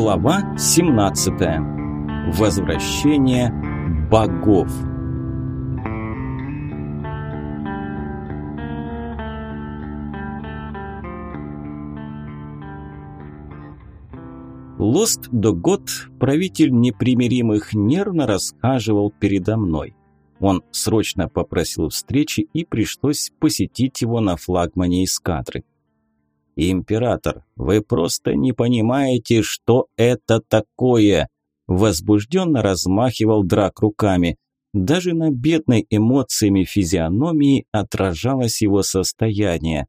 Глава 17. Возвращение богов. Лост до год правитель непримиримых нервно рассказывал передо мной. Он срочно попросил встречи и пришлось посетить его на флагмане эскадры. кадры. «Император, вы просто не понимаете, что это такое!» Возбужденно размахивал драк руками. Даже на бедной эмоциями физиономии отражалось его состояние.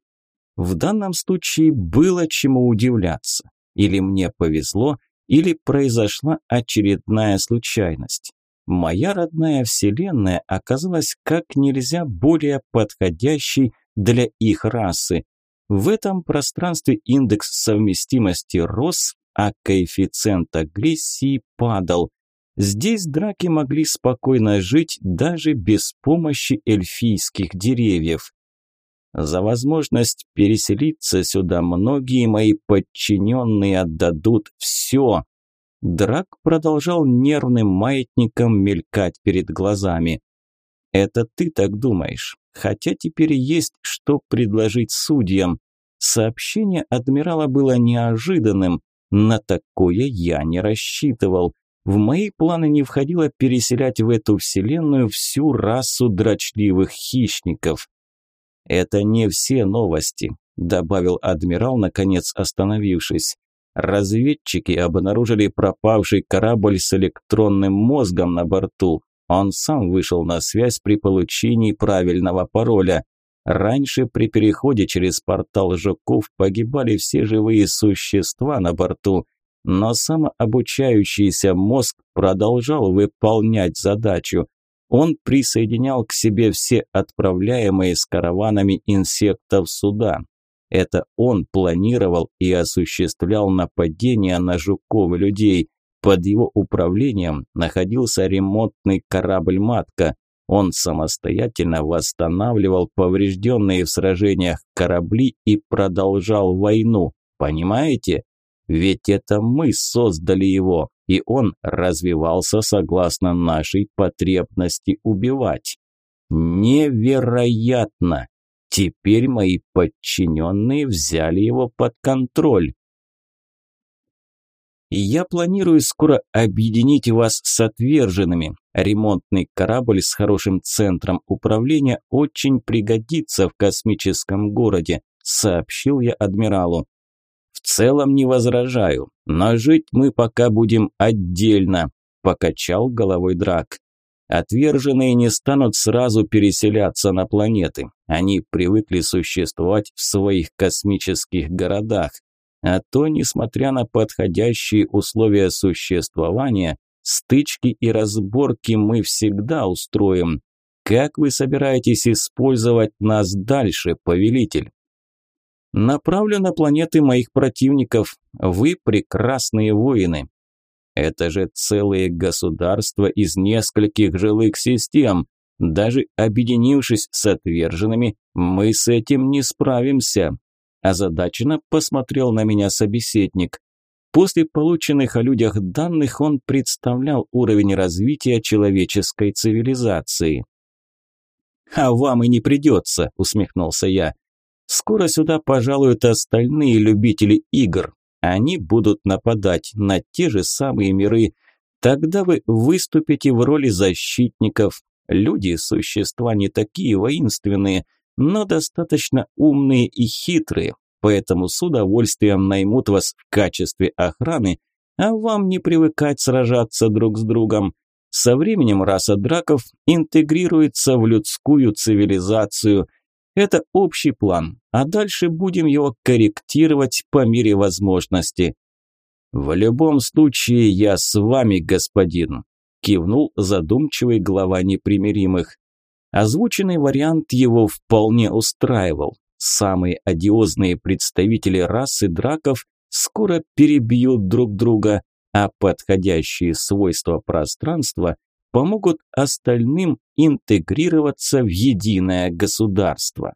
В данном случае было чему удивляться. Или мне повезло, или произошла очередная случайность. Моя родная вселенная оказалась как нельзя более подходящей для их расы, в этом пространстве индекс совместимости рос, а коэффициент агрессии падал. Здесь драки могли спокойно жить даже без помощи эльфийских деревьев. За возможность переселиться сюда многие мои подчиненные отдадут все. Драк продолжал нервным маятником мелькать перед глазами. Это ты так думаешь хотя теперь есть что предложить судьям. Сообщение адмирала было неожиданным, на такое я не рассчитывал. В мои планы не входило переселять в эту вселенную всю расу дрочливых хищников. «Это не все новости», – добавил адмирал, наконец остановившись. Разведчики обнаружили пропавший корабль с электронным мозгом на борту. Он сам вышел на связь при получении правильного пароля. Раньше при переходе через портал жуков погибали все живые существа на борту, но самообучающийся мозг продолжал выполнять задачу. Он присоединял к себе все отправляемые с караванами инсектов суда. Это он планировал и осуществлял нападения на жуков и людей – под его управлением находился ремонтный корабль «Матка». Он самостоятельно восстанавливал поврежденные в сражениях корабли и продолжал войну. Понимаете? Ведь это мы создали его, и он развивался согласно нашей потребности убивать. Невероятно! Теперь мои подчиненные взяли его под контроль я планирую скоро объединить вас с отверженными. Ремонтный корабль с хорошим центром управления очень пригодится в космическом городе, сообщил я адмиралу. В целом не возражаю, но жить мы пока будем отдельно, покачал головой Драк. Отверженные не станут сразу переселяться на планеты. Они привыкли существовать в своих космических городах. А то, несмотря на подходящие условия существования, стычки и разборки мы всегда устроим. Как вы собираетесь использовать нас дальше, повелитель? Направлю на планеты моих противников. Вы прекрасные воины. Это же целые государства из нескольких жилых систем. Даже объединившись с отверженными, мы с этим не справимся. Озадаченно посмотрел на меня собеседник. После полученных о людях данных он представлял уровень развития человеческой цивилизации. «А вам и не придется», – усмехнулся я. «Скоро сюда пожалуют остальные любители игр. Они будут нападать на те же самые миры. Тогда вы выступите в роли защитников. Люди – существа не такие воинственные – но достаточно умные и хитрые, поэтому с удовольствием наймут вас в качестве охраны, а вам не привыкать сражаться друг с другом. Со временем раса драков интегрируется в людскую цивилизацию. Это общий план, а дальше будем его корректировать по мере возможности. В любом случае я с вами, господин, кивнул задумчивый глава непримиримых. Озвученный вариант его вполне устраивал. Самые одиозные представители расы драков скоро перебьют друг друга, а подходящие свойства пространства помогут остальным интегрироваться в единое государство.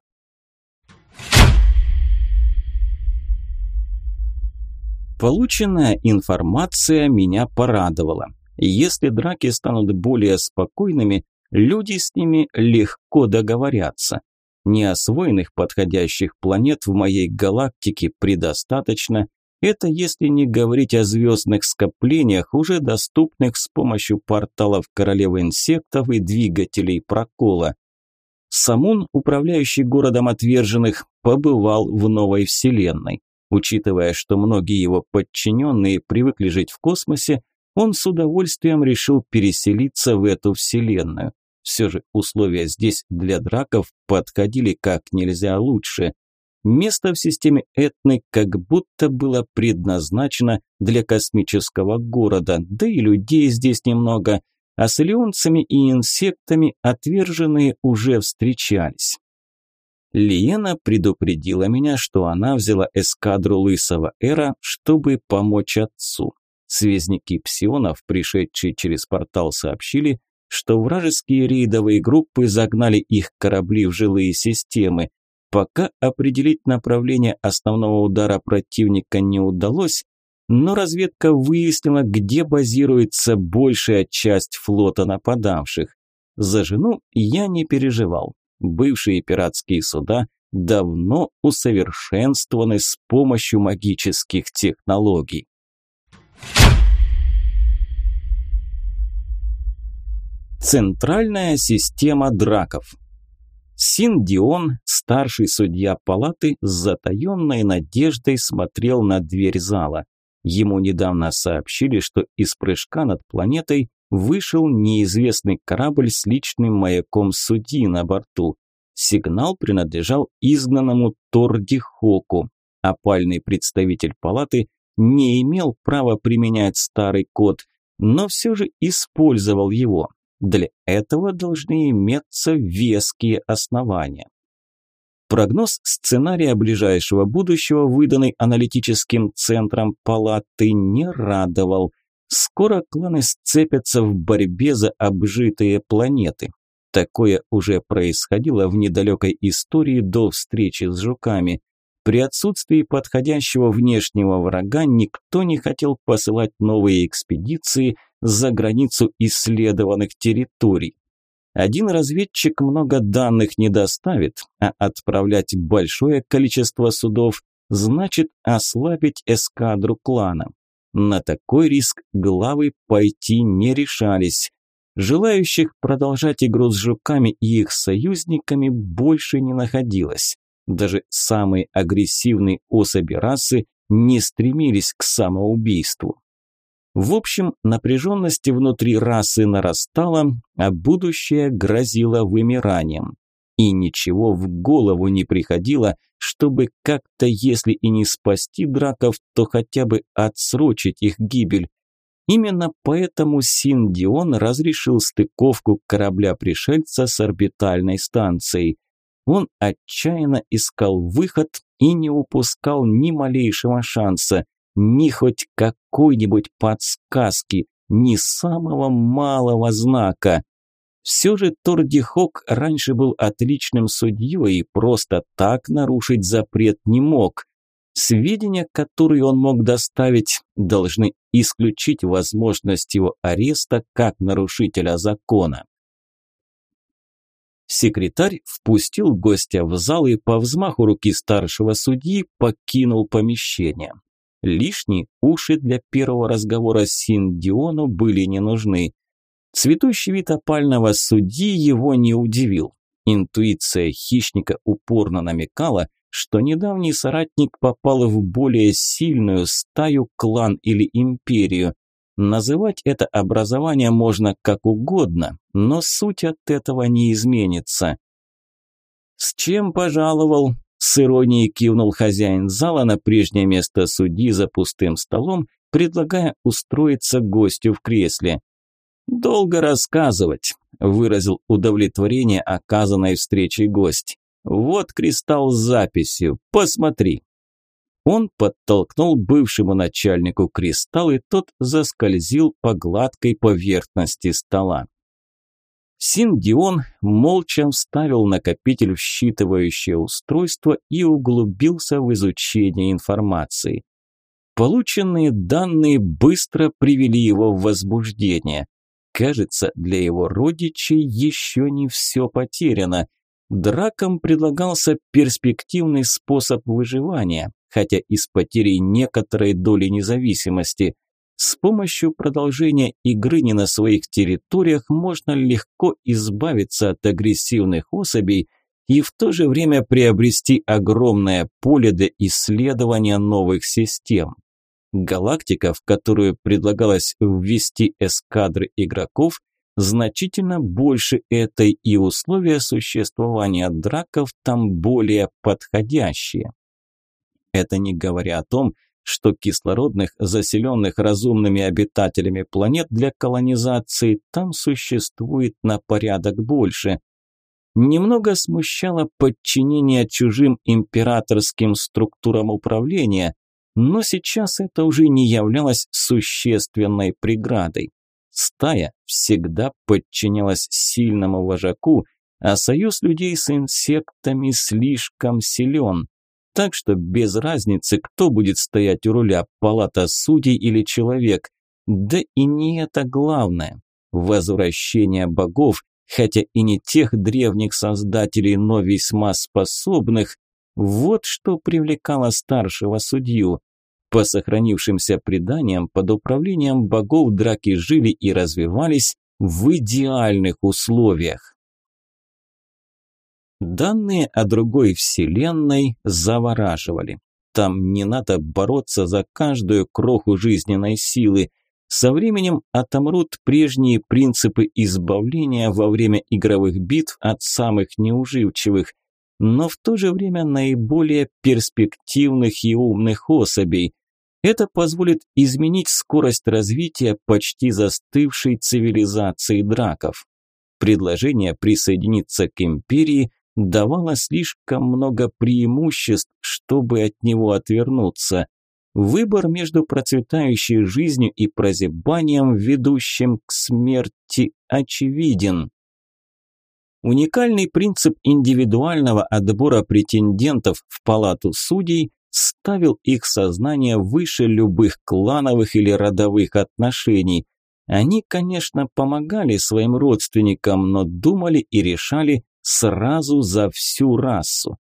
Полученная информация меня порадовала. Если драки станут более спокойными, Люди с ними легко договорятся. Неосвоенных подходящих планет в моей галактике предостаточно. Это если не говорить о звездных скоплениях, уже доступных с помощью порталов королевы инсектов и двигателей прокола. Самун, управляющий городом отверженных, побывал в новой вселенной. Учитывая, что многие его подчиненные привыкли жить в космосе, он с удовольствием решил переселиться в эту вселенную. Все же условия здесь для драков подходили как нельзя лучше. Место в системе Этны как будто было предназначено для космического города, да и людей здесь немного, а с элеонцами и инсектами отверженные уже встречались. Лиена предупредила меня, что она взяла эскадру Лысого Эра, чтобы помочь отцу. Связники псионов, пришедшие через портал, сообщили, что вражеские рейдовые группы загнали их корабли в жилые системы. Пока определить направление основного удара противника не удалось, но разведка выяснила, где базируется большая часть флота нападавших. За жену я не переживал. Бывшие пиратские суда давно усовершенствованы с помощью магических технологий. Центральная система драков. Синдион, старший судья палаты, с затаенной надеждой смотрел на дверь зала. Ему недавно сообщили, что из прыжка над планетой вышел неизвестный корабль с личным маяком судьи на борту. Сигнал принадлежал изгнанному Тордихоку, Опальный представитель палаты не имел права применять старый код, но все же использовал его. Для этого должны иметься веские основания. Прогноз сценария ближайшего будущего, выданный аналитическим центром палаты, не радовал. Скоро кланы сцепятся в борьбе за обжитые планеты. Такое уже происходило в недалекой истории до встречи с жуками. При отсутствии подходящего внешнего врага никто не хотел посылать новые экспедиции – за границу исследованных территорий. Один разведчик много данных не доставит, а отправлять большое количество судов значит ослабить эскадру клана. На такой риск главы пойти не решались. Желающих продолжать игру с жуками и их союзниками больше не находилось. Даже самые агрессивные особи расы не стремились к самоубийству. В общем, напряженность внутри расы нарастала, а будущее грозило вымиранием. И ничего в голову не приходило, чтобы как-то, если и не спасти драков, то хотя бы отсрочить их гибель. Именно поэтому Синдион разрешил стыковку корабля пришельца с орбитальной станцией. Он отчаянно искал выход и не упускал ни малейшего шанса ни хоть какой-нибудь подсказки, ни самого малого знака. Все же Тордихок раньше был отличным судьей и просто так нарушить запрет не мог. Сведения, которые он мог доставить, должны исключить возможность его ареста как нарушителя закона. Секретарь впустил гостя в зал и по взмаху руки старшего судьи покинул помещение. Лишние уши для первого разговора с Синдиону были не нужны. Цветущий вид опального судьи его не удивил. Интуиция хищника упорно намекала, что недавний соратник попал в более сильную стаю, клан или империю. Называть это образование можно как угодно, но суть от этого не изменится. «С чем пожаловал?» С иронией кивнул хозяин зала на прежнее место судьи за пустым столом, предлагая устроиться гостю в кресле. «Долго рассказывать», – выразил удовлетворение оказанной встречей гость. «Вот кристалл с записью, посмотри». Он подтолкнул бывшему начальнику кристалл, и тот заскользил по гладкой поверхности стола. Синдион молча вставил накопитель в считывающее устройство и углубился в изучение информации. Полученные данные быстро привели его в возбуждение. Кажется, для его родичей еще не все потеряно. Дракам предлагался перспективный способ выживания, хотя и с потерей некоторой доли независимости – с помощью продолжения игры не на своих территориях можно легко избавиться от агрессивных особей и в то же время приобрести огромное поле для исследования новых систем. Галактика, в которую предлагалось ввести эскадры игроков, значительно больше этой, и условия существования драков там более подходящие. Это не говоря о том, что что кислородных, заселенных разумными обитателями планет для колонизации там существует на порядок больше. Немного смущало подчинение чужим императорским структурам управления, но сейчас это уже не являлось существенной преградой. Стая всегда подчинялась сильному вожаку, а союз людей с инсектами слишком силен так что без разницы, кто будет стоять у руля, палата судей или человек. Да и не это главное. Возвращение богов, хотя и не тех древних создателей, но весьма способных, вот что привлекало старшего судью. По сохранившимся преданиям, под управлением богов драки жили и развивались в идеальных условиях. Данные о другой вселенной завораживали. Там не надо бороться за каждую кроху жизненной силы. Со временем отомрут прежние принципы избавления во время игровых битв от самых неуживчивых, но в то же время наиболее перспективных и умных особей. Это позволит изменить скорость развития почти застывшей цивилизации драков. Предложение присоединиться к империи – давало слишком много преимуществ, чтобы от него отвернуться. Выбор между процветающей жизнью и прозябанием, ведущим к смерти, очевиден. Уникальный принцип индивидуального отбора претендентов в палату судей ставил их сознание выше любых клановых или родовых отношений. Они, конечно, помогали своим родственникам, но думали и решали Сразу за всю расу.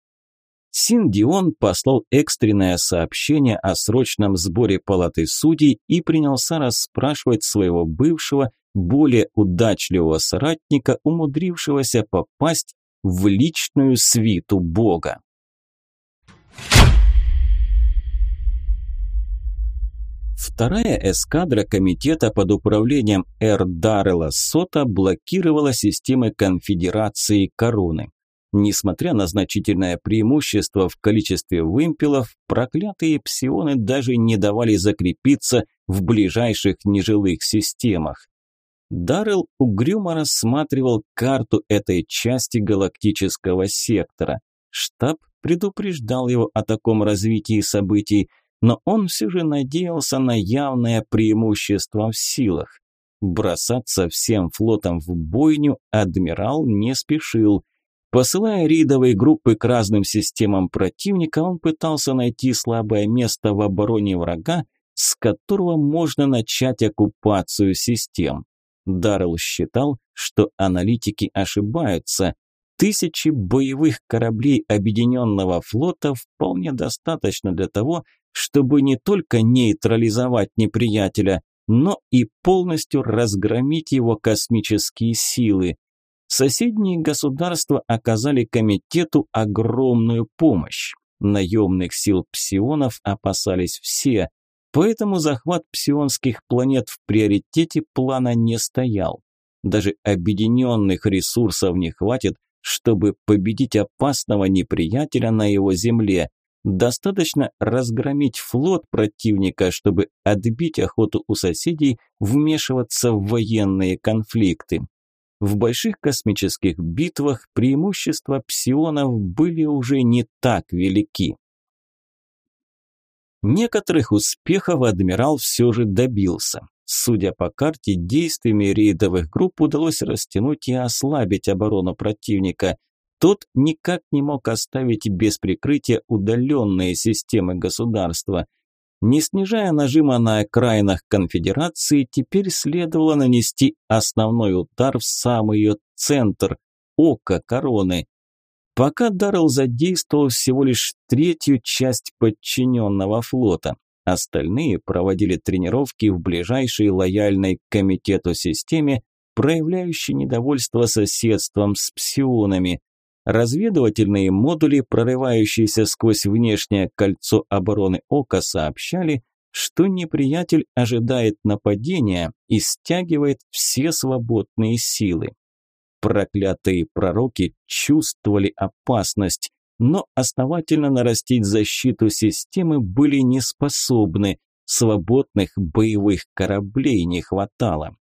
Синдион послал экстренное сообщение о срочном сборе палаты судей и принялся расспрашивать своего бывшего, более удачливого соратника, умудрившегося попасть в личную свиту бога. Вторая эскадра комитета под управлением Эр Даррелла Сота блокировала системы конфедерации короны. Несмотря на значительное преимущество в количестве вымпелов, проклятые псионы даже не давали закрепиться в ближайших нежилых системах. Даррелл угрюмо рассматривал карту этой части галактического сектора. Штаб предупреждал его о таком развитии событий, но он все же надеялся на явное преимущество в силах. Бросаться всем флотом в бойню адмирал не спешил. Посылая рейдовые группы к разным системам противника, он пытался найти слабое место в обороне врага, с которого можно начать оккупацию систем. Даррелл считал, что аналитики ошибаются. Тысячи боевых кораблей Объединенного флота вполне достаточно для того, чтобы не только нейтрализовать неприятеля, но и полностью разгромить его космические силы. Соседние государства оказали комитету огромную помощь. Наемных сил псионов опасались все, поэтому захват псионских планет в приоритете плана не стоял. Даже объединенных ресурсов не хватит, чтобы победить опасного неприятеля на его земле. Достаточно разгромить флот противника, чтобы отбить охоту у соседей вмешиваться в военные конфликты. В больших космических битвах преимущества псионов были уже не так велики. Некоторых успехов адмирал все же добился. Судя по карте, действиями рейдовых групп удалось растянуть и ослабить оборону противника. Тот никак не мог оставить без прикрытия удаленные системы государства. Не снижая нажима на окраинах конфедерации, теперь следовало нанести основной удар в самый ее центр – око короны. Пока Даррелл задействовал всего лишь третью часть подчиненного флота. Остальные проводили тренировки в ближайшей лояльной к комитету системе, проявляющей недовольство соседством с псионами. Разведывательные модули, прорывающиеся сквозь внешнее кольцо обороны ока, сообщали, что неприятель ожидает нападения и стягивает все свободные силы. Проклятые пророки чувствовали опасность, но основательно нарастить защиту системы были не способны, свободных боевых кораблей не хватало.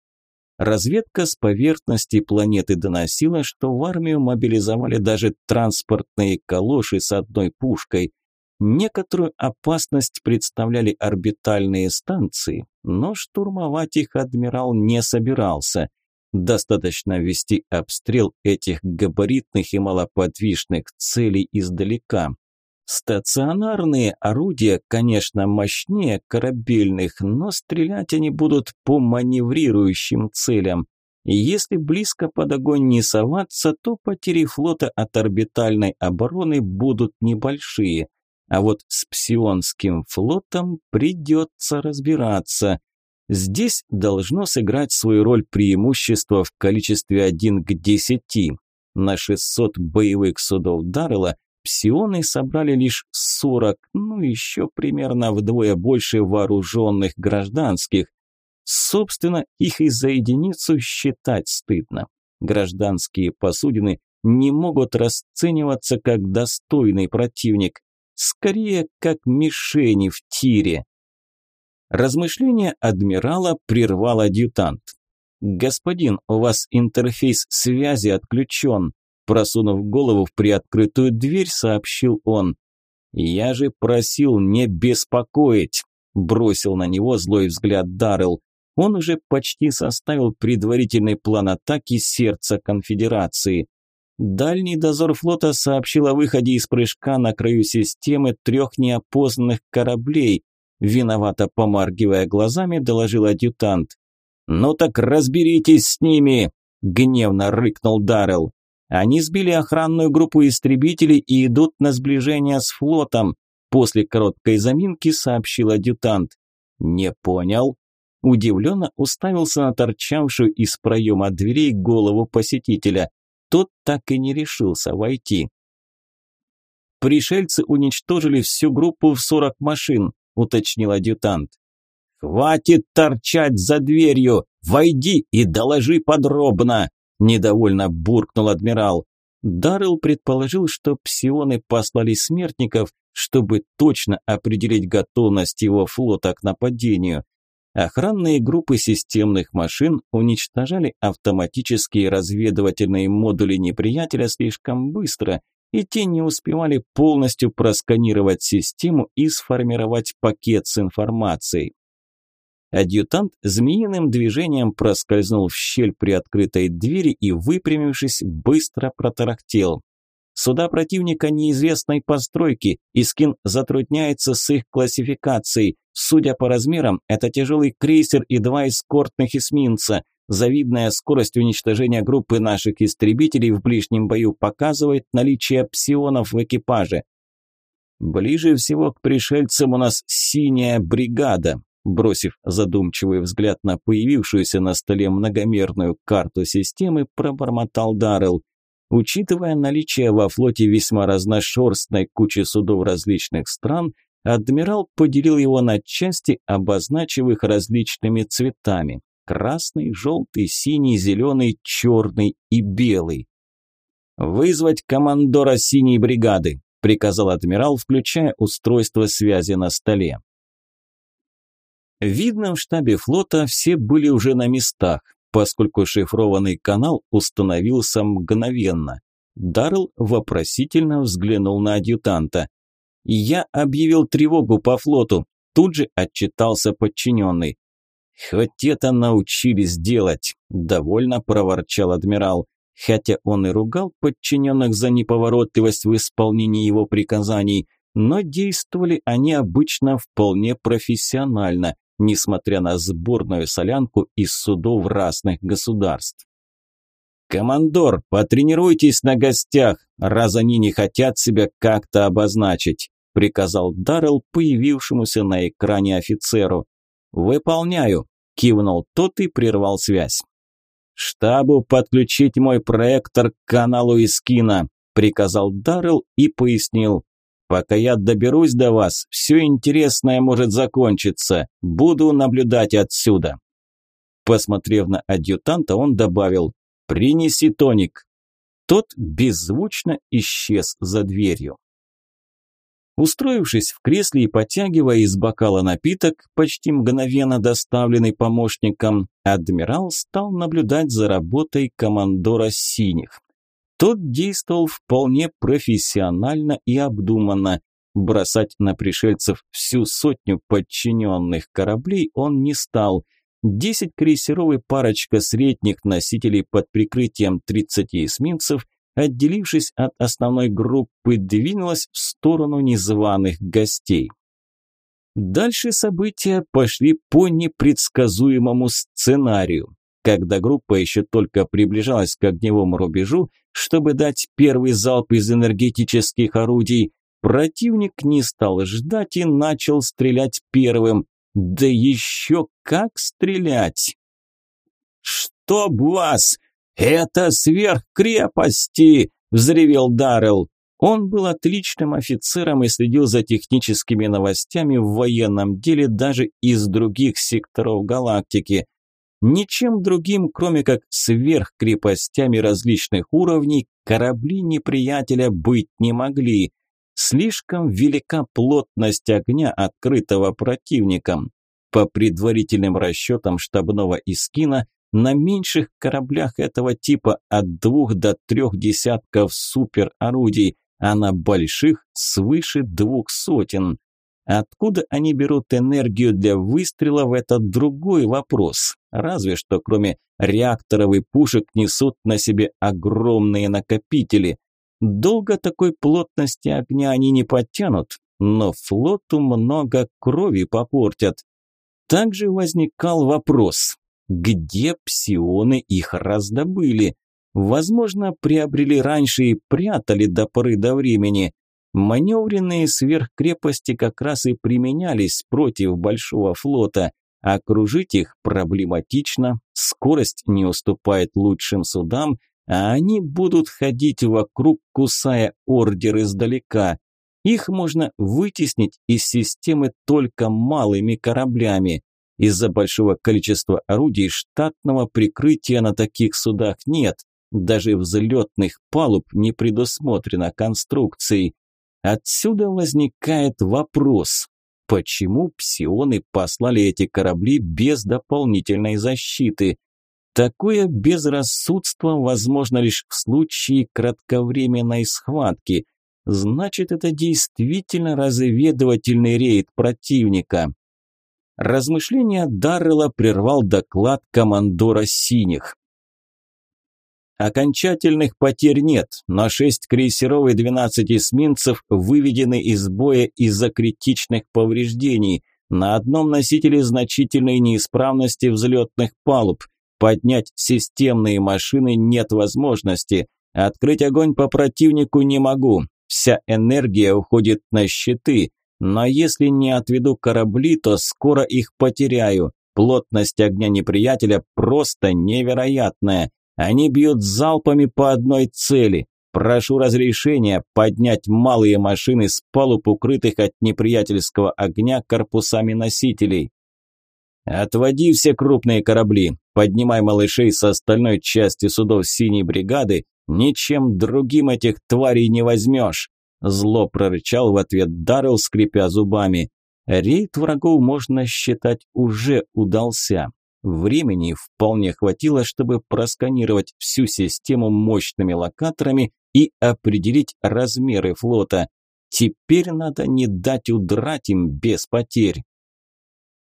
Разведка с поверхности планеты доносила, что в армию мобилизовали даже транспортные калоши с одной пушкой. Некоторую опасность представляли орбитальные станции, но штурмовать их адмирал не собирался. Достаточно вести обстрел этих габаритных и малоподвижных целей издалека. Стационарные орудия, конечно, мощнее корабельных, но стрелять они будут по маневрирующим целям. И если близко под огонь не соваться, то потери флота от орбитальной обороны будут небольшие. А вот с псионским флотом придется разбираться. Здесь должно сыграть свою роль преимущество в количестве 1 к 10. На 600 боевых судов Даррелла псионы собрали лишь 40, ну еще примерно вдвое больше вооруженных гражданских. Собственно, их и за единицу считать стыдно. Гражданские посудины не могут расцениваться как достойный противник, скорее как мишени в тире. Размышление адмирала прервал адъютант. «Господин, у вас интерфейс связи отключен. Просунув голову в приоткрытую дверь, сообщил он. «Я же просил не беспокоить!» Бросил на него злой взгляд Даррелл. Он уже почти составил предварительный план атаки сердца конфедерации. Дальний дозор флота сообщил о выходе из прыжка на краю системы трех неопознанных кораблей. Виновато помаргивая глазами, доложил адъютант. «Ну так разберитесь с ними!» – гневно рыкнул Даррелл. Они сбили охранную группу истребителей и идут на сближение с флотом. После короткой заминки сообщил адъютант. Не понял. Удивленно уставился на торчавшую из проема дверей голову посетителя. Тот так и не решился войти. Пришельцы уничтожили всю группу в 40 машин, уточнил адъютант. «Хватит торчать за дверью! Войди и доложи подробно!» – недовольно буркнул адмирал. Даррелл предположил, что псионы послали смертников, чтобы точно определить готовность его флота к нападению. Охранные группы системных машин уничтожали автоматические разведывательные модули неприятеля слишком быстро, и те не успевали полностью просканировать систему и сформировать пакет с информацией. Адъютант змеиным движением проскользнул в щель при открытой двери и, выпрямившись, быстро протарахтел. Суда противника неизвестной постройки, Искин затрудняется с их классификацией. Судя по размерам, это тяжелый крейсер и два эскортных эсминца. Завидная скорость уничтожения группы наших истребителей в ближнем бою показывает наличие псионов в экипаже. Ближе всего к пришельцам у нас синяя бригада, Бросив задумчивый взгляд на появившуюся на столе многомерную карту системы, пробормотал Даррелл. Учитывая наличие во флоте весьма разношерстной кучи судов различных стран, адмирал поделил его на части, обозначив их различными цветами – красный, желтый, синий, зеленый, черный и белый. «Вызвать командора синей бригады», – приказал адмирал, включая устройство связи на столе. Видно, в штабе флота все были уже на местах, поскольку шифрованный канал установился мгновенно. Даррелл вопросительно взглянул на адъютанта. «Я объявил тревогу по флоту», тут же отчитался подчиненный. «Хоть это научились делать», – довольно проворчал адмирал, хотя он и ругал подчиненных за неповоротливость в исполнении его приказаний, но действовали они обычно вполне профессионально, несмотря на сборную солянку из судов разных государств. «Командор, потренируйтесь на гостях, раз они не хотят себя как-то обозначить», приказал Даррелл появившемуся на экране офицеру. «Выполняю», кивнул тот и прервал связь. «Штабу подключить мой проектор к каналу Искина», приказал Даррелл и пояснил. Пока я доберусь до вас, все интересное может закончиться. Буду наблюдать отсюда». Посмотрев на адъютанта, он добавил «Принеси тоник». Тот беззвучно исчез за дверью. Устроившись в кресле и потягивая из бокала напиток, почти мгновенно доставленный помощником, адмирал стал наблюдать за работой командора «Синих». Тот действовал вполне профессионально и обдуманно. Бросать на пришельцев всю сотню подчиненных кораблей он не стал. Десять крейсеров и парочка средних носителей под прикрытием 30 эсминцев, отделившись от основной группы, двинулась в сторону незваных гостей. Дальше события пошли по непредсказуемому сценарию когда группа еще только приближалась к огневому рубежу, чтобы дать первый залп из энергетических орудий, противник не стал ждать и начал стрелять первым. Да еще как стрелять! «Чтоб вас! Это сверхкрепости!» – взревел Даррелл. Он был отличным офицером и следил за техническими новостями в военном деле даже из других секторов галактики – Ничем другим, кроме как сверхкрепостями различных уровней, корабли неприятеля быть не могли. Слишком велика плотность огня, открытого противником. По предварительным расчетам штабного Искина, на меньших кораблях этого типа от двух до трех десятков суперорудий, а на больших свыше двух сотен. Откуда они берут энергию для выстрела это другой вопрос разве что кроме реакторов и пушек несут на себе огромные накопители. Долго такой плотности огня они не потянут, но флоту много крови попортят. Также возникал вопрос, где псионы их раздобыли? Возможно, приобрели раньше и прятали до поры до времени. Маневренные сверхкрепости как раз и применялись против большого флота – Окружить их проблематично, скорость не уступает лучшим судам, а они будут ходить вокруг, кусая ордер издалека. Их можно вытеснить из системы только малыми кораблями. Из-за большого количества орудий штатного прикрытия на таких судах нет. Даже взлетных палуб не предусмотрено конструкцией. Отсюда возникает вопрос, Почему псионы послали эти корабли без дополнительной защиты? Такое безрассудство возможно лишь в случае кратковременной схватки. Значит, это действительно разведывательный рейд противника. Размышления Даррела прервал доклад командора «Синих». Окончательных потерь нет, но шесть крейсеров и 12 эсминцев выведены из боя из-за критичных повреждений. На одном носителе значительные неисправности взлетных палуб. Поднять системные машины нет возможности. Открыть огонь по противнику не могу. Вся энергия уходит на щиты. Но если не отведу корабли, то скоро их потеряю. Плотность огня неприятеля просто невероятная. Они бьют залпами по одной цели. Прошу разрешения поднять малые машины с палуб, укрытых от неприятельского огня корпусами носителей. Отводи все крупные корабли, поднимай малышей с остальной части судов синей бригады, ничем другим этих тварей не возьмешь. Зло прорычал в ответ Даррелл, скрипя зубами. Рейд врагов, можно считать, уже удался. Времени вполне хватило, чтобы просканировать всю систему мощными локаторами и определить размеры флота. Теперь надо не дать удрать им без потерь.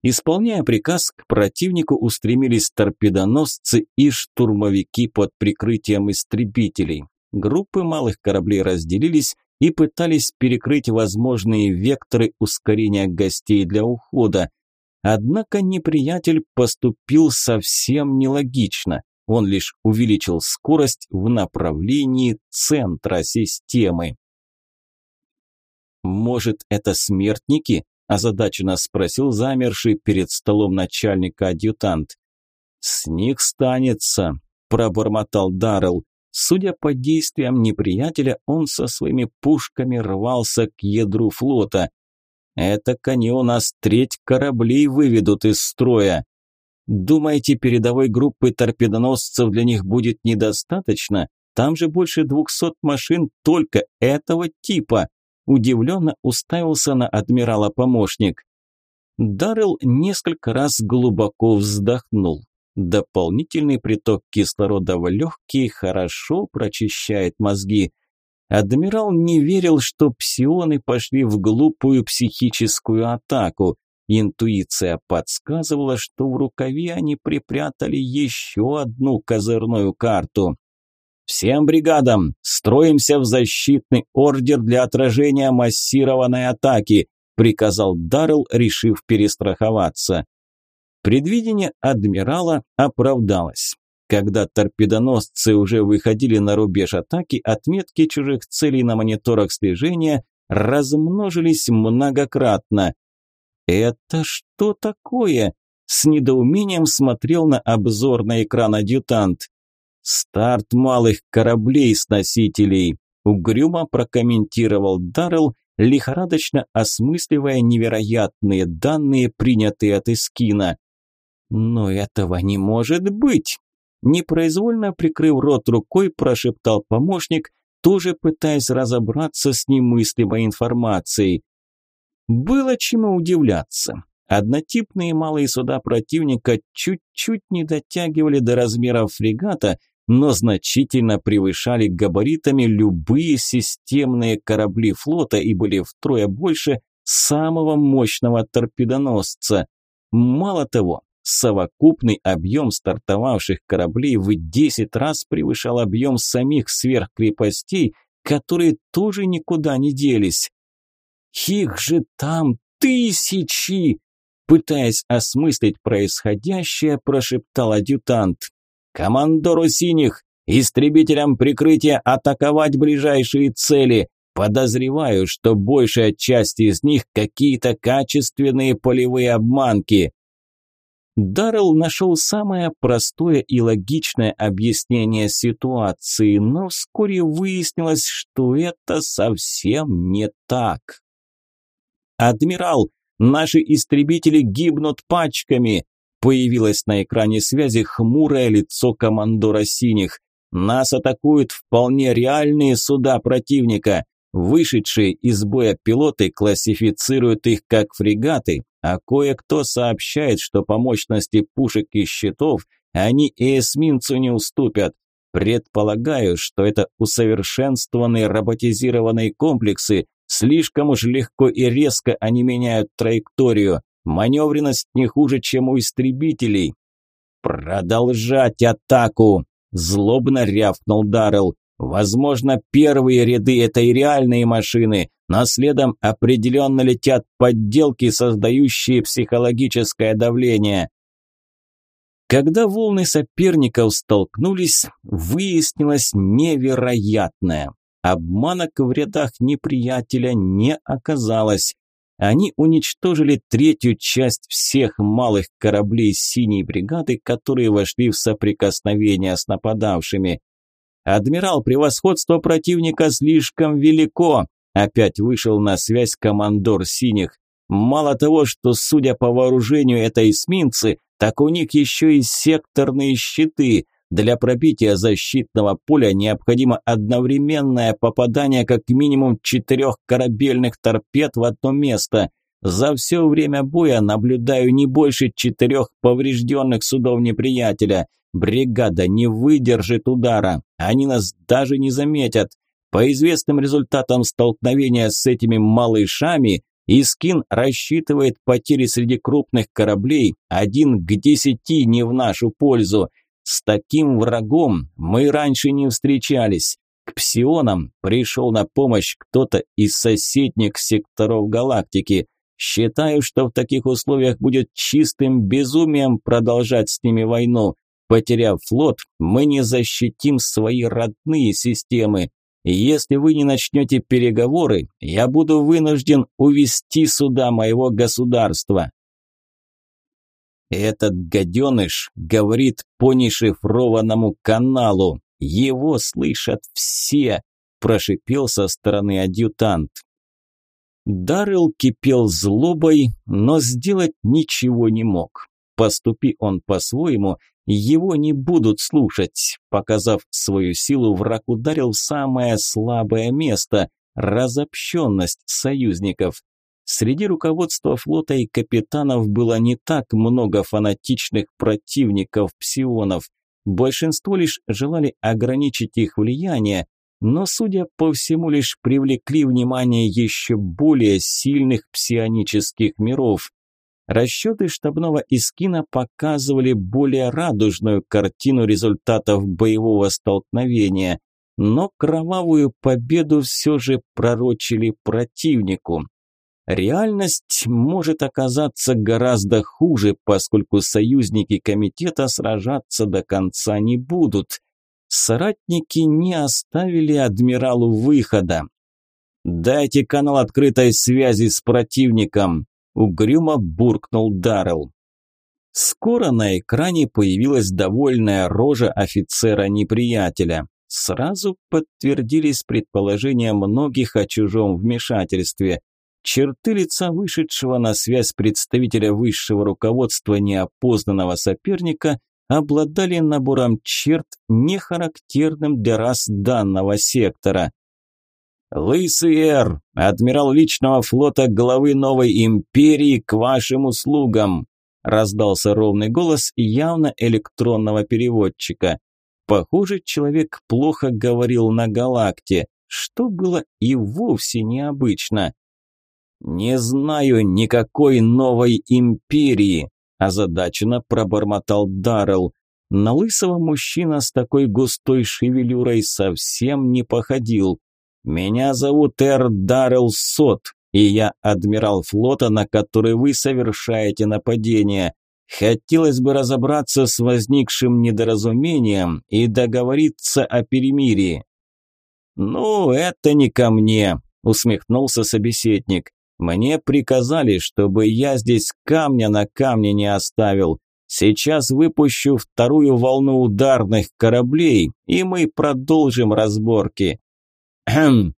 Исполняя приказ, к противнику устремились торпедоносцы и штурмовики под прикрытием истребителей. Группы малых кораблей разделились и пытались перекрыть возможные векторы ускорения гостей для ухода – Однако неприятель поступил совсем нелогично. Он лишь увеличил скорость в направлении центра системы. «Может, это смертники?» – озадаченно спросил замерший перед столом начальника адъютант. «С них станется», – пробормотал Даррелл. Судя по действиям неприятеля, он со своими пушками рвался к ядру флота. Это они у нас треть кораблей выведут из строя. Думаете, передовой группы торпедоносцев для них будет недостаточно? Там же больше двухсот машин только этого типа. Удивленно уставился на адмирала помощник. Даррелл несколько раз глубоко вздохнул. Дополнительный приток кислорода в легкие хорошо прочищает мозги. Адмирал не верил, что псионы пошли в глупую психическую атаку. Интуиция подсказывала, что в рукаве они припрятали еще одну козырную карту. «Всем бригадам! Строимся в защитный ордер для отражения массированной атаки!» – приказал Даррелл, решив перестраховаться. Предвидение адмирала оправдалось. Когда торпедоносцы уже выходили на рубеж атаки, отметки чужих целей на мониторах слежения размножились многократно. «Это что такое?» – с недоумением смотрел на обзор на экран адъютант. «Старт малых кораблей с носителей», – угрюмо прокомментировал Даррелл, лихорадочно осмысливая невероятные данные, принятые от Искина. «Но этого не может быть!» непроизвольно прикрыв рот рукой, прошептал помощник, тоже пытаясь разобраться с немыслимой информацией. Было чему удивляться. Однотипные малые суда противника чуть-чуть не дотягивали до размеров фрегата, но значительно превышали габаритами любые системные корабли флота и были втрое больше самого мощного торпедоносца. Мало того, Совокупный объем стартовавших кораблей в 10 раз превышал объем самих сверхкрепостей, которые тоже никуда не делись. «Их же там тысячи!» Пытаясь осмыслить происходящее, прошептал адъютант. «Командору синих! Истребителям прикрытия атаковать ближайшие цели! Подозреваю, что большая часть из них какие-то качественные полевые обманки!» Даррелл нашел самое простое и логичное объяснение ситуации, но вскоре выяснилось, что это совсем не так. «Адмирал, наши истребители гибнут пачками!» Появилось на экране связи хмурое лицо командора «Синих». «Нас атакуют вполне реальные суда противника. Вышедшие из боя пилоты классифицируют их как фрегаты, а кое-кто сообщает, что по мощности пушек и щитов они и эсминцу не уступят. Предполагаю, что это усовершенствованные роботизированные комплексы, слишком уж легко и резко они меняют траекторию, маневренность не хуже, чем у истребителей. «Продолжать атаку!» – злобно рявкнул Даррелл. Возможно, первые ряды – это и реальные машины, но следом определенно летят подделки, создающие психологическое давление. Когда волны соперников столкнулись, выяснилось невероятное. Обманок в рядах неприятеля не оказалось. Они уничтожили третью часть всех малых кораблей синей бригады, которые вошли в соприкосновение с нападавшими. «Адмирал, превосходство противника слишком велико!» Опять вышел на связь командор «Синих». «Мало того, что, судя по вооружению, это эсминцы, так у них еще и секторные щиты. Для пробития защитного поля необходимо одновременное попадание как минимум четырех корабельных торпед в одно место. За все время боя наблюдаю не больше четырех поврежденных судов неприятеля». Бригада не выдержит удара, они нас даже не заметят. По известным результатам столкновения с этими малышами, Искин рассчитывает потери среди крупных кораблей один к десяти не в нашу пользу. С таким врагом мы раньше не встречались. К псионам пришел на помощь кто-то из соседних секторов галактики. Считаю, что в таких условиях будет чистым безумием продолжать с ними войну. Потеряв флот, мы не защитим свои родные системы. Если вы не начнете переговоры, я буду вынужден увести суда моего государства. Этот гаденыш говорит по нешифрованному каналу. Его слышат все, прошипел со стороны адъютант. Даррелл кипел злобой, но сделать ничего не мог. Поступи он по-своему, его не будут слушать. Показав свою силу, враг ударил в самое слабое место – разобщенность союзников. Среди руководства флота и капитанов было не так много фанатичных противников псионов. Большинство лишь желали ограничить их влияние, но, судя по всему, лишь привлекли внимание еще более сильных псионических миров. Расчеты штабного Искина показывали более радужную картину результатов боевого столкновения, но кровавую победу все же пророчили противнику. Реальность может оказаться гораздо хуже, поскольку союзники комитета сражаться до конца не будут. Соратники не оставили адмиралу выхода. «Дайте канал открытой связи с противником», угрюмо буркнул Даррелл. Скоро на экране появилась довольная рожа офицера-неприятеля. Сразу подтвердились предположения многих о чужом вмешательстве. Черты лица вышедшего на связь представителя высшего руководства неопознанного соперника обладали набором черт, нехарактерным для рас данного сектора. Лысый Эр, адмирал личного флота главы новой империи к вашим услугам, раздался ровный голос явно электронного переводчика. Похоже, человек плохо говорил на галакте, что было и вовсе необычно. «Не знаю никакой новой империи», – озадаченно пробормотал Даррелл. На лысого мужчина с такой густой шевелюрой совсем не походил. «Меня зовут Эр Даррел Сот, и я адмирал флота, на который вы совершаете нападение. Хотелось бы разобраться с возникшим недоразумением и договориться о перемирии». «Ну, это не ко мне», – усмехнулся собеседник. «Мне приказали, чтобы я здесь камня на камне не оставил. Сейчас выпущу вторую волну ударных кораблей, и мы продолжим разборки. Кхм.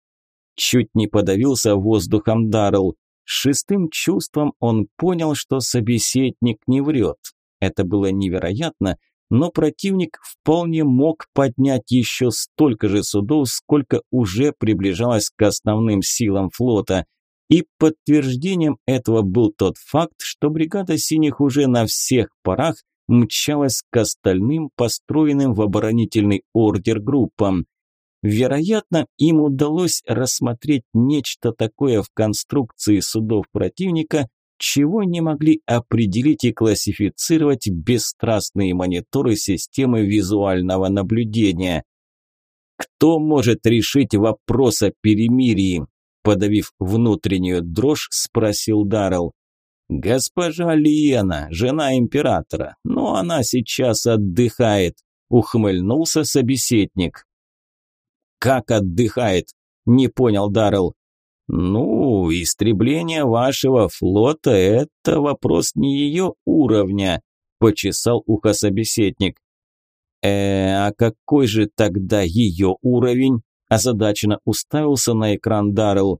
Чуть не подавился воздухом Даррелл. Шестым чувством он понял, что собеседник не врет. Это было невероятно, но противник вполне мог поднять еще столько же судов, сколько уже приближалось к основным силам флота. И подтверждением этого был тот факт, что бригада синих уже на всех парах мчалась к остальным построенным в оборонительный ордер группам. Вероятно, им удалось рассмотреть нечто такое в конструкции судов противника, чего не могли определить и классифицировать бесстрастные мониторы системы визуального наблюдения. Кто может решить вопрос о перемирии? Подавив внутреннюю дрожь, спросил Даррелл. «Госпожа Лиена, жена императора, но она сейчас отдыхает», – ухмыльнулся собеседник. «Как отдыхает?» – не понял Даррелл. «Ну, истребление вашего флота – это вопрос не ее уровня», – почесал ухо собеседник. «Э, а какой же тогда ее уровень?» – озадаченно уставился на экран Даррелл.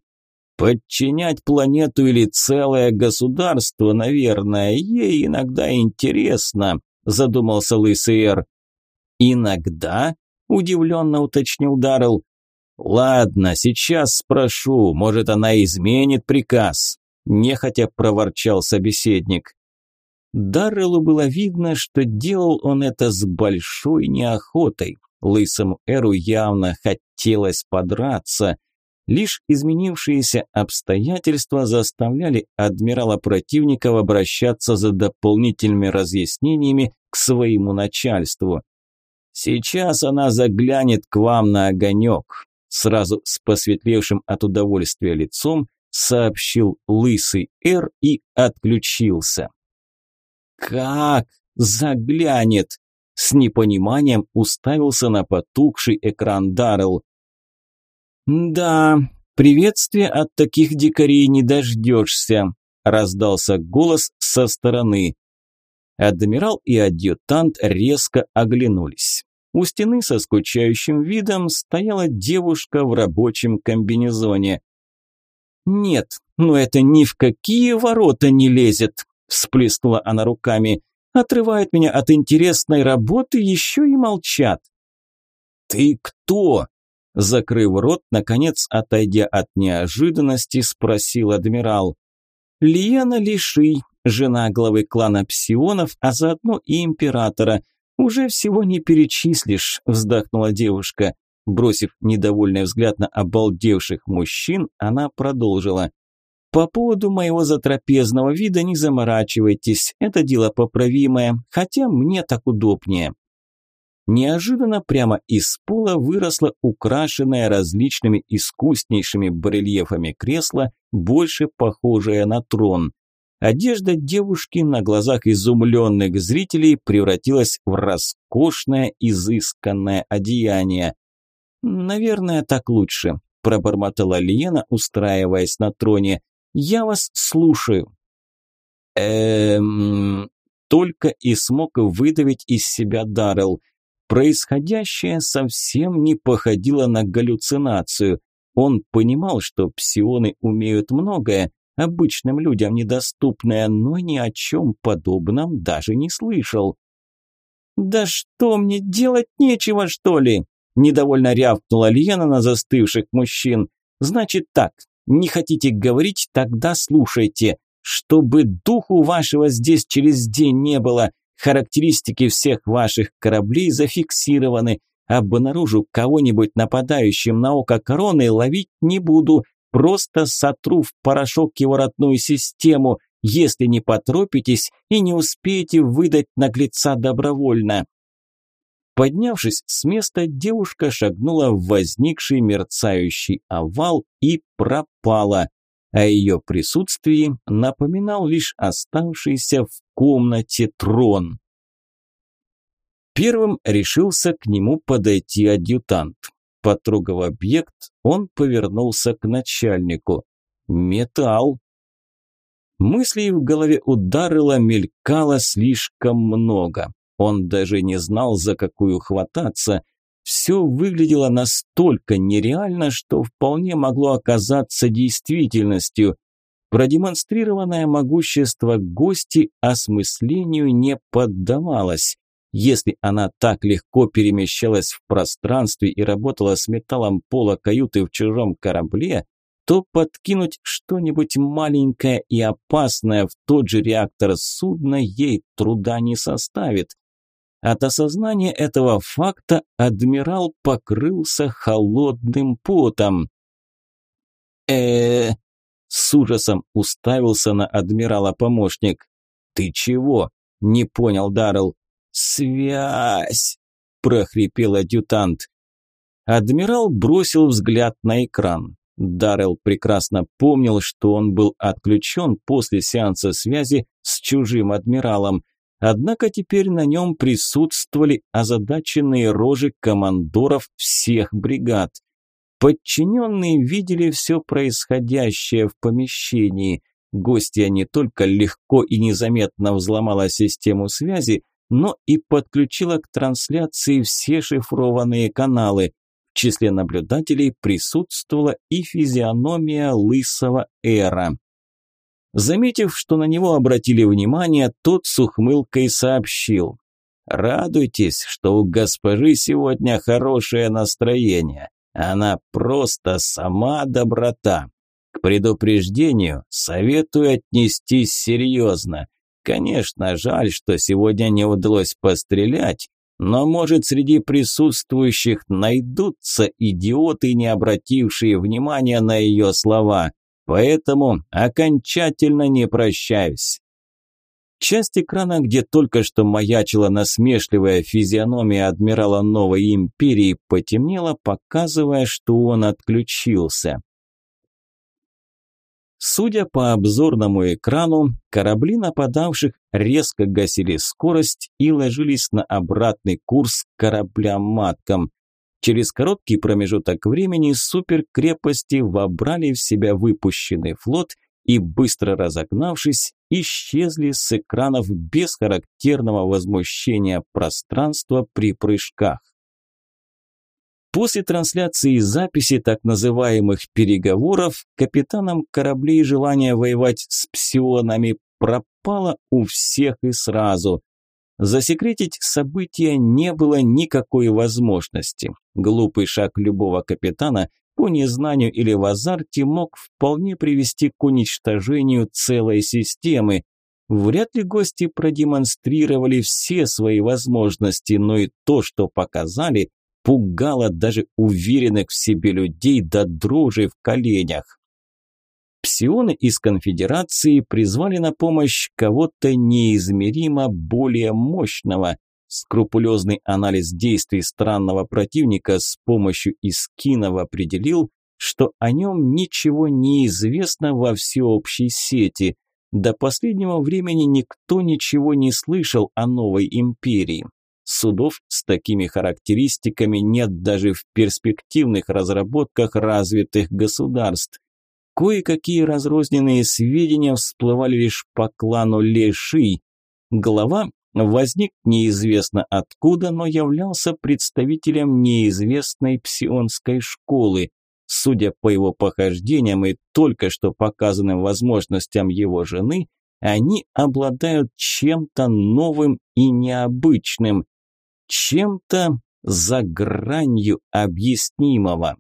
«Подчинять планету или целое государство, наверное, ей иногда интересно», – задумался Лысый Эр. «Иногда?» удивленно уточнил Даррелл. «Ладно, сейчас спрошу, может, она изменит приказ», – нехотя проворчал собеседник. Дарреллу было видно, что делал он это с большой неохотой. Лысому Эру явно хотелось подраться. Лишь изменившиеся обстоятельства заставляли адмирала противников обращаться за дополнительными разъяснениями к своему начальству. Сейчас она заглянет к вам на огонек. Сразу с посветлевшим от удовольствия лицом сообщил лысый Эр и отключился. «Как заглянет?» С непониманием уставился на потухший экран Даррелл. «Да, приветствия от таких дикарей не дождешься», – раздался голос со стороны. Адмирал и адъютант резко оглянулись. У стены со скучающим видом стояла девушка в рабочем комбинезоне. «Нет, но это ни в какие ворота не лезет!» – всплеснула она руками. отрывает меня от интересной работы, еще и молчат!» «Ты кто?» – закрыв рот, наконец, отойдя от неожиданности, спросил адмирал. Лена Лиши, жена главы клана Псионов, а заодно и императора. Уже всего не перечислишь, вздохнула девушка. Бросив недовольный взгляд на обалдевших мужчин, она продолжила. По поводу моего затрапезного вида не заморачивайтесь, это дело поправимое, хотя мне так удобнее. Неожиданно прямо из пола выросло украшенное различными искуснейшими барельефами кресло, больше похожее на трон. Одежда девушки на глазах изумленных зрителей превратилась в роскошное, изысканное одеяние. «Наверное, так лучше», – пробормотала Лиена, устраиваясь на троне. «Я вас слушаю». «Эм...» Только и смог выдавить из себя Даррелл. Происходящее совсем не походило на галлюцинацию. Он понимал, что псионы умеют многое, обычным людям недоступная, но ни о чем подобном даже не слышал. «Да что мне делать нечего, что ли?» – недовольно рявкнула Лена на застывших мужчин. «Значит так, не хотите говорить, тогда слушайте. Чтобы духу вашего здесь через день не было, характеристики всех ваших кораблей зафиксированы. Обнаружу кого-нибудь нападающим на око короны, ловить не буду, просто сотру в порошок его родную систему, если не поторопитесь и не успеете выдать наглеца добровольно. Поднявшись с места, девушка шагнула в возникший мерцающий овал и пропала. А О ее присутствии напоминал лишь оставшийся в комнате трон. Первым решился к нему подойти адъютант. Потрогав объект, он повернулся к начальнику. «Металл!» Мыслей в голове ударило, мелькало слишком много. Он даже не знал, за какую хвататься. Все выглядело настолько нереально, что вполне могло оказаться действительностью. Продемонстрированное могущество гости осмыслению не поддавалось. Если она так легко перемещалась в пространстве и работала с металлом пола каюты в чужом корабле, то подкинуть что-нибудь маленькое и опасное в тот же реактор судна ей труда не составит. От осознания этого факта адмирал покрылся холодным потом. э с ужасом уставился на адмирала помощник. «Ты чего?» – не понял Даррелл. «Связь!» – прохрипел адъютант. Адмирал бросил взгляд на экран. Даррелл прекрасно помнил, что он был отключен после сеанса связи с чужим адмиралом, однако теперь на нем присутствовали озадаченные рожи командоров всех бригад. Подчиненные видели все происходящее в помещении. Гостья не только легко и незаметно взломала систему связи, но и подключила к трансляции все шифрованные каналы. В числе наблюдателей присутствовала и физиономия лысого эра. Заметив, что на него обратили внимание, тот с ухмылкой сообщил. «Радуйтесь, что у госпожи сегодня хорошее настроение. Она просто сама доброта. К предупреждению советую отнестись серьезно. Конечно, жаль, что сегодня не удалось пострелять, но, может, среди присутствующих найдутся идиоты, не обратившие внимания на ее слова. Поэтому окончательно не прощаюсь. Часть экрана, где только что маячила насмешливая физиономия адмирала новой империи, потемнела, показывая, что он отключился. Судя по обзорному экрану, корабли нападавших резко гасили скорость и ложились на обратный курс к кораблям-маткам. Через короткий промежуток времени суперкрепости вобрали в себя выпущенный флот и, быстро разогнавшись, исчезли с экранов без характерного возмущения пространства при прыжках. После трансляции записи так называемых переговоров капитанам кораблей желание воевать с псионами пропало у всех и сразу. Засекретить события не было никакой возможности. Глупый шаг любого капитана по незнанию или в азарте мог вполне привести к уничтожению целой системы. Вряд ли гости продемонстрировали все свои возможности, но и то, что показали – пугало даже уверенных в себе людей до да дрожи в коленях. Псионы из конфедерации призвали на помощь кого-то неизмеримо более мощного. Скрупулезный анализ действий странного противника с помощью Искинов определил, что о нем ничего не известно во всеобщей сети. До последнего времени никто ничего не слышал о новой империи. Судов с такими характеристиками нет даже в перспективных разработках развитых государств. Кое-какие разрозненные сведения всплывали лишь по клану Леши. Глава возник неизвестно откуда, но являлся представителем неизвестной псионской школы. Судя по его похождениям и только что показанным возможностям его жены, они обладают чем-то новым и необычным чем-то за гранью объяснимого.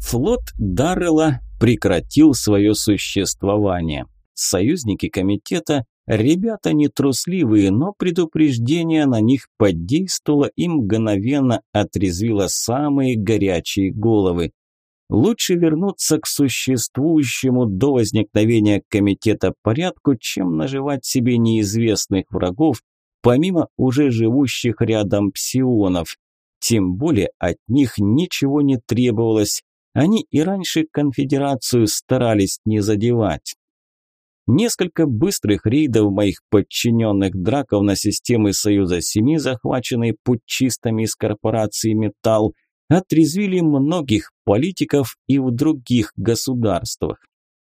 Флот Даррелла прекратил свое существование. Союзники комитета, ребята нетрусливые, но предупреждение на них подействовало и мгновенно отрезвило самые горячие головы. Лучше вернуться к существующему до возникновения комитета порядку, чем наживать себе неизвестных врагов, помимо уже живущих рядом псионов. Тем более от них ничего не требовалось. Они и раньше конфедерацию старались не задевать. Несколько быстрых рейдов моих подчиненных драков на системы Союза Семи, захваченные путчистами из корпорации «Металл», отрезвили многих политиков и в других государствах.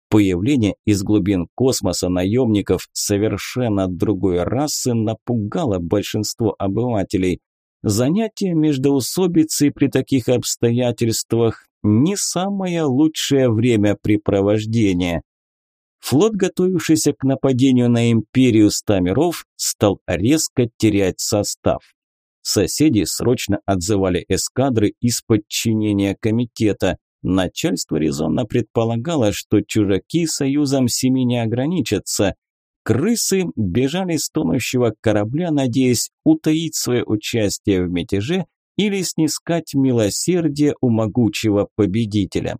Появление из глубин космоса наемников совершенно другой расы напугало большинство обывателей. Занятие междоусобицей при таких обстоятельствах не самое лучшее времяпрепровождение. Флот, готовившийся к нападению на империю ста миров, стал резко терять состав. Соседи срочно отзывали эскадры из подчинения комитета. Начальство резонно предполагало, что чужаки союзом семи не ограничатся. Крысы бежали с тонущего корабля, надеясь утаить свое участие в мятеже или снискать милосердие у могучего победителя.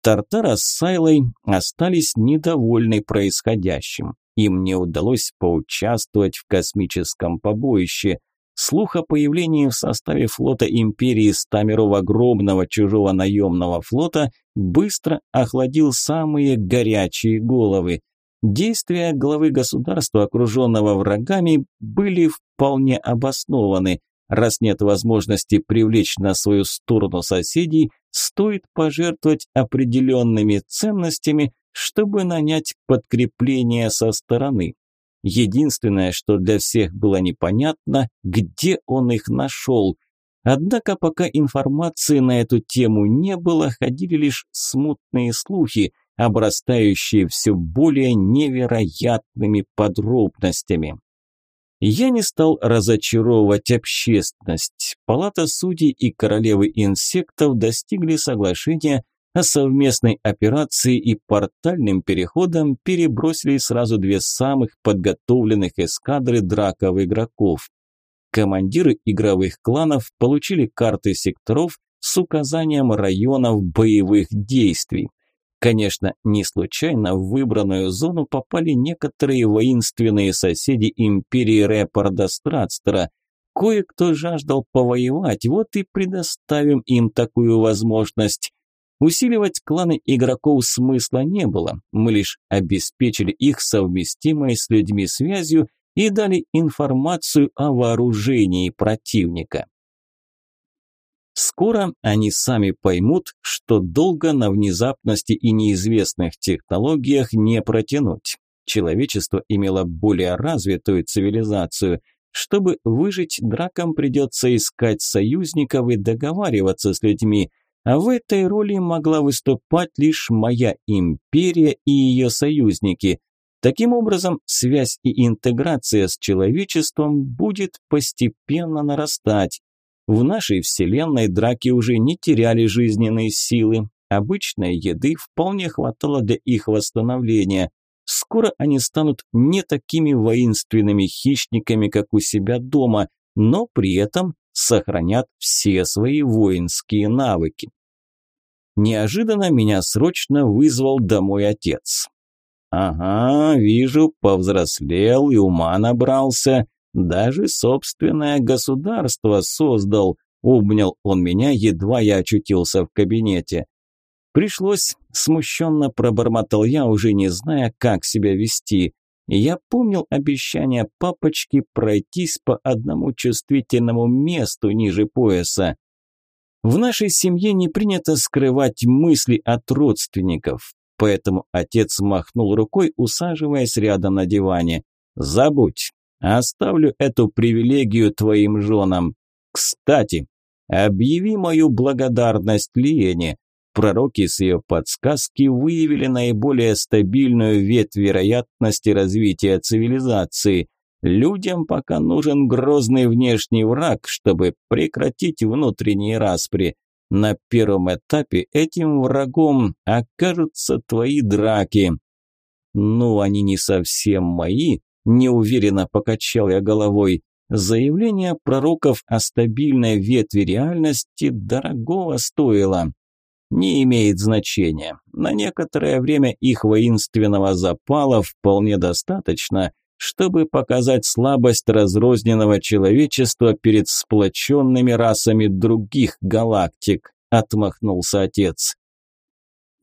Тартара с Сайлой остались недовольны происходящим. Им не удалось поучаствовать в космическом побоище – Слух о появлении в составе флота империи Стамирова огромного чужого наемного флота быстро охладил самые горячие головы. Действия главы государства, окруженного врагами, были вполне обоснованы. Раз нет возможности привлечь на свою сторону соседей, стоит пожертвовать определенными ценностями, чтобы нанять подкрепление со стороны. Единственное, что для всех было непонятно, где он их нашел. Однако пока информации на эту тему не было, ходили лишь смутные слухи, обрастающие все более невероятными подробностями. Я не стал разочаровывать общественность. Палата судей и королевы инсектов достигли соглашения а совместной операцией и портальным переходом перебросили сразу две самых подготовленных эскадры драков игроков. Командиры игровых кланов получили карты секторов с указанием районов боевых действий. Конечно, не случайно в выбранную зону попали некоторые воинственные соседи империи Репорда Стратстера. Кое-кто жаждал повоевать, вот и предоставим им такую возможность. Усиливать кланы игроков смысла не было, мы лишь обеспечили их совместимой с людьми связью и дали информацию о вооружении противника. Скоро они сами поймут, что долго на внезапности и неизвестных технологиях не протянуть. Человечество имело более развитую цивилизацию. Чтобы выжить, дракам придется искать союзников и договариваться с людьми – а в этой роли могла выступать лишь моя империя и ее союзники. Таким образом, связь и интеграция с человечеством будет постепенно нарастать. В нашей вселенной драки уже не теряли жизненные силы. Обычной еды вполне хватало для их восстановления. Скоро они станут не такими воинственными хищниками, как у себя дома, но при этом сохранят все свои воинские навыки. Неожиданно меня срочно вызвал домой отец. «Ага, вижу, повзрослел и ума набрался, даже собственное государство создал», обнял он меня, едва я очутился в кабинете. «Пришлось», – смущенно пробормотал я, уже не зная, как себя вести. Я помнил обещание папочки пройтись по одному чувствительному месту ниже пояса. В нашей семье не принято скрывать мысли от родственников, поэтому отец махнул рукой, усаживаясь рядом на диване. «Забудь, оставлю эту привилегию твоим женам. Кстати, объяви мою благодарность Лиене, Пророки с ее подсказки выявили наиболее стабильную ветвь вероятности развития цивилизации. Людям пока нужен грозный внешний враг, чтобы прекратить внутренние распри. На первом этапе этим врагом окажутся твои драки. Ну, они не совсем мои, неуверенно покачал я головой. Заявление пророков о стабильной ветви реальности дорогого стоило не имеет значения. На некоторое время их воинственного запала вполне достаточно, чтобы показать слабость разрозненного человечества перед сплоченными расами других галактик, отмахнулся отец.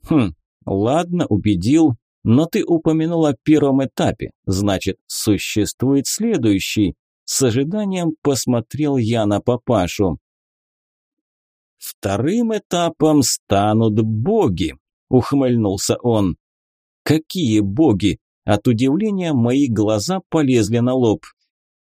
Хм, ладно, убедил, но ты упомянул о первом этапе, значит, существует следующий. С ожиданием посмотрел я на папашу. Вторым этапом станут боги, ухмыльнулся он. Какие боги? От удивления мои глаза полезли на лоб.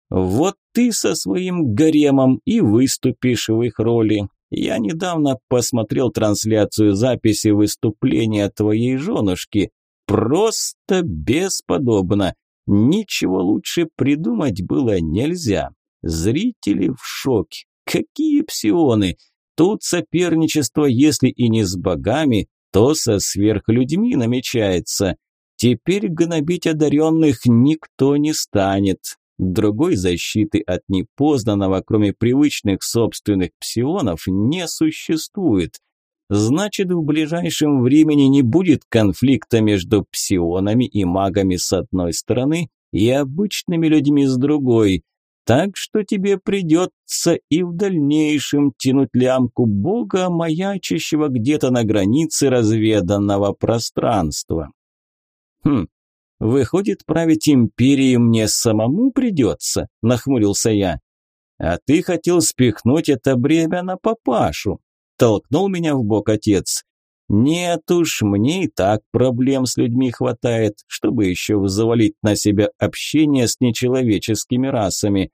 Вот ты со своим гаремом и выступишь в их роли. Я недавно посмотрел трансляцию записи выступления твоей женушки. Просто бесподобно. Ничего лучше придумать было нельзя. Зрители в шоке. Какие псионы! Тут соперничество, если и не с богами, то со сверхлюдьми намечается. Теперь гнобить одаренных никто не станет. Другой защиты от непознанного, кроме привычных собственных псионов, не существует. Значит, в ближайшем времени не будет конфликта между псионами и магами с одной стороны и обычными людьми с другой. Так что тебе придется и в дальнейшем тянуть лямку Бога, маячащего где-то на границе разведанного пространства. Хм, выходит, править империей мне самому придется, нахмурился я. А ты хотел спихнуть это бремя на папашу, толкнул меня в бок отец. Нет уж, мне и так проблем с людьми хватает, чтобы еще завалить на себя общение с нечеловеческими расами.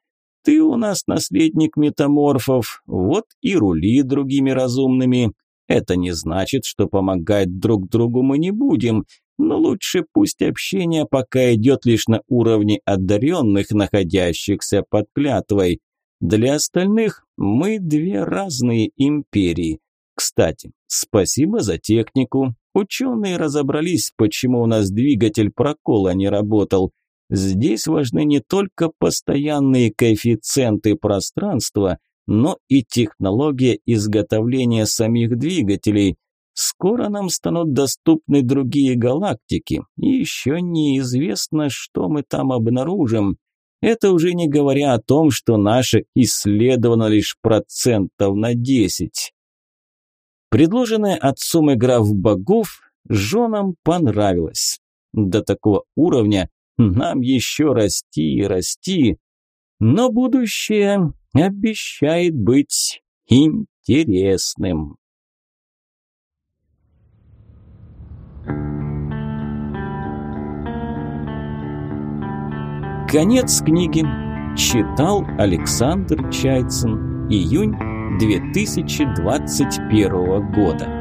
Ты у нас наследник метаморфов, вот и рули другими разумными. Это не значит, что помогать друг другу мы не будем, но лучше пусть общение пока идет лишь на уровне одаренных, находящихся под клятвой. Для остальных мы две разные империи. Кстати, спасибо за технику. Ученые разобрались, почему у нас двигатель прокола не работал. Здесь важны не только постоянные коэффициенты пространства, но и технология изготовления самих двигателей. Скоро нам станут доступны другие галактики, и еще неизвестно, что мы там обнаружим. Это уже не говоря о том, что наше исследовано лишь процентов на 10. Предложенная отцом игра в богов женам понравилась. До такого уровня, нам еще расти и расти. Но будущее обещает быть интересным. Конец книги. Читал Александр Чайцин. Июнь 2021 года.